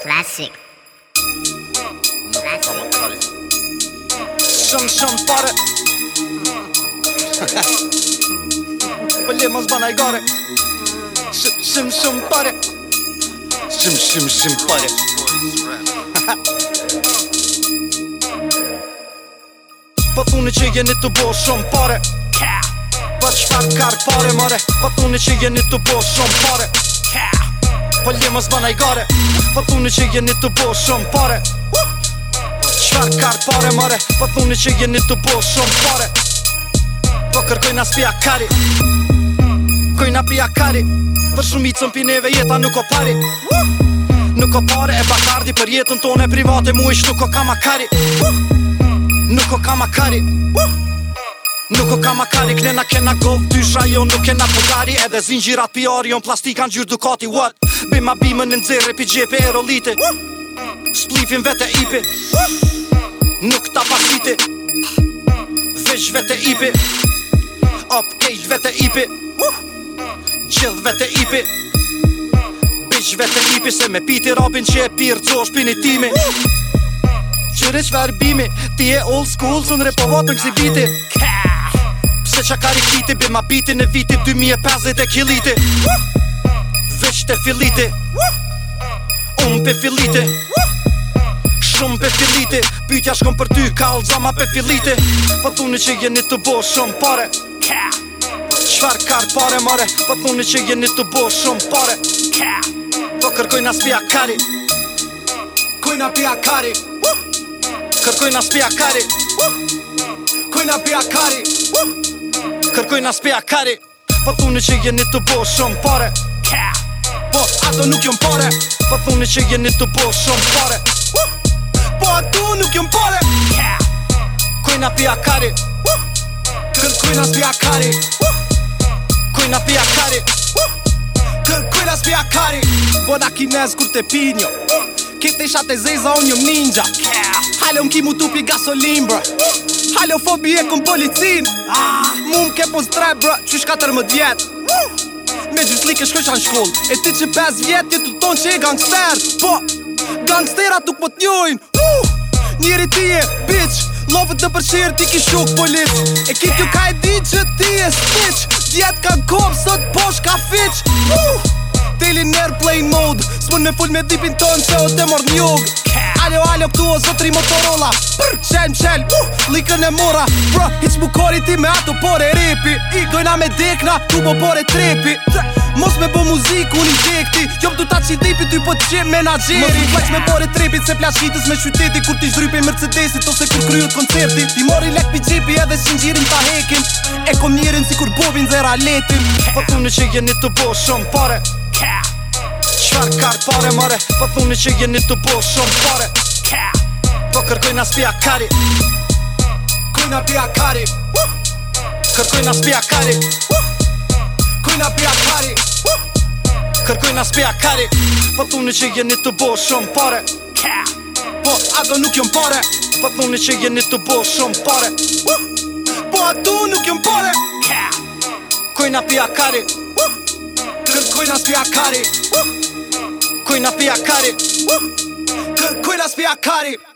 Classic. Classic. Some some pare. Falhemos bana agora. Sim sim sim pare. Sim sim sim pare. Po thunë që jeni të bo shumë pare Po qëfar kar pare mëre Po thunë që jeni të bo shumë pare Po lje mos bëna i gare Po thune që jeni të bo shumë pare Qfar kar pare mare Po thune që jeni të bo shumë pare Po kërkojna s'pia kari Kërkoj nas pia kari Për shumicën i cëm pineve jeta nuk o pari Nuk o pare e bakardi Për jetën tone private mu ish nuk o kam akari Nuk o kam akari Nuk o kam akari Kne na kena gov, dysha jo nuk kena pëgari Edhe zinjirat pjari jo në plastikan gjyrë dukati What? Pim a bimë në nëzirë pi gjepi e rolite Splifin vete ipi Nuk ta pasiti Vesh vete ipi Op kejsh vete ipi Gjith vete ipi Bish vete ipi se me piti robin që e pirë co është pini timi Qërë e që varbimi Ti e old school së në repovatën kësi biti Pse qa kari kiti Bima biti në viti 2050 e kiliti veç të filite Unë pe filite Shumë pe filite Pytja shkon për ty ka alza ma pe filite Pa po thuni që jeni të bo shumë pare Qfar kar pare mare Pa po thuni që jeni të bo shumë pare Do po kërkoj nga spia kari Kuj nga pia kari Kërkoj nga spia kari Kuj nga pia kari Kërkoj nga spia kari Pa thuni që jeni të bo shumë pare Po ato nuk jom pare Po thune e që jeni të bo po, shumë pare Po ato nuk jom pare Kujna pi akari Kër kujna s'pi akari Kujna pi akari Kër kujna s'pi akari Po na kinez kur te pinjo Kete isha te zeza unë jom ninja Halo m'ki mu tupi gasolin bro Halo fobi e kum policin ah! Mu m'ke pos tre bro Qysh 14 vjet gjithë like shkësha në shkoll E ti që 5 vjetë jetë të tonë që e gangster Po, gangstera tuk më po të uh! njeri ti e, bitch Lovët të përqirë ti ki shuk polit E ki t'ju ka e di që ti e stitch Djetë ka gomë sot posh ka fitch uh! Tili në airplane mode S'mon me full me dipin tonë që o të mërë njogë Alo, alo, këtu o zotri Motorola Prr, qelm, qelm, uh, likën e mora Bro, hiq bukori ti me ato pore ripi I gojna me dekna, tu po pore trepi Tëh Mos me bo muzik unë i gjekti Jom të ta që i dipi ty po të qem menageri Mos i flex me bore trepit se plashkitis me qyteti Kur ti zhrype i mercedesit ose kur kryot koncerti Ti mori lek pi gjepi edhe si njirin ta hekim E kom njirin si kur bovin dhe raletin Po thune që jeni të bo shumë pare Qfar kar pare mare Po thune që jeni të bo shumë pare Po kërkoj nga spi akari Kuj nga pi akari Kërkoj nga spi akari Kërkoj nga spi akari kërkujna pja kari Kërkujna s'pja kari Po thuni që jeni të bo shumë pare Po ato nuk jëm pare Po thuni që jeni të bo shumë pare Po ato nuk jëm pare Kujna pja kari Kërkujna s'pja kari Kujna pja kari Kërkujna s'pja kari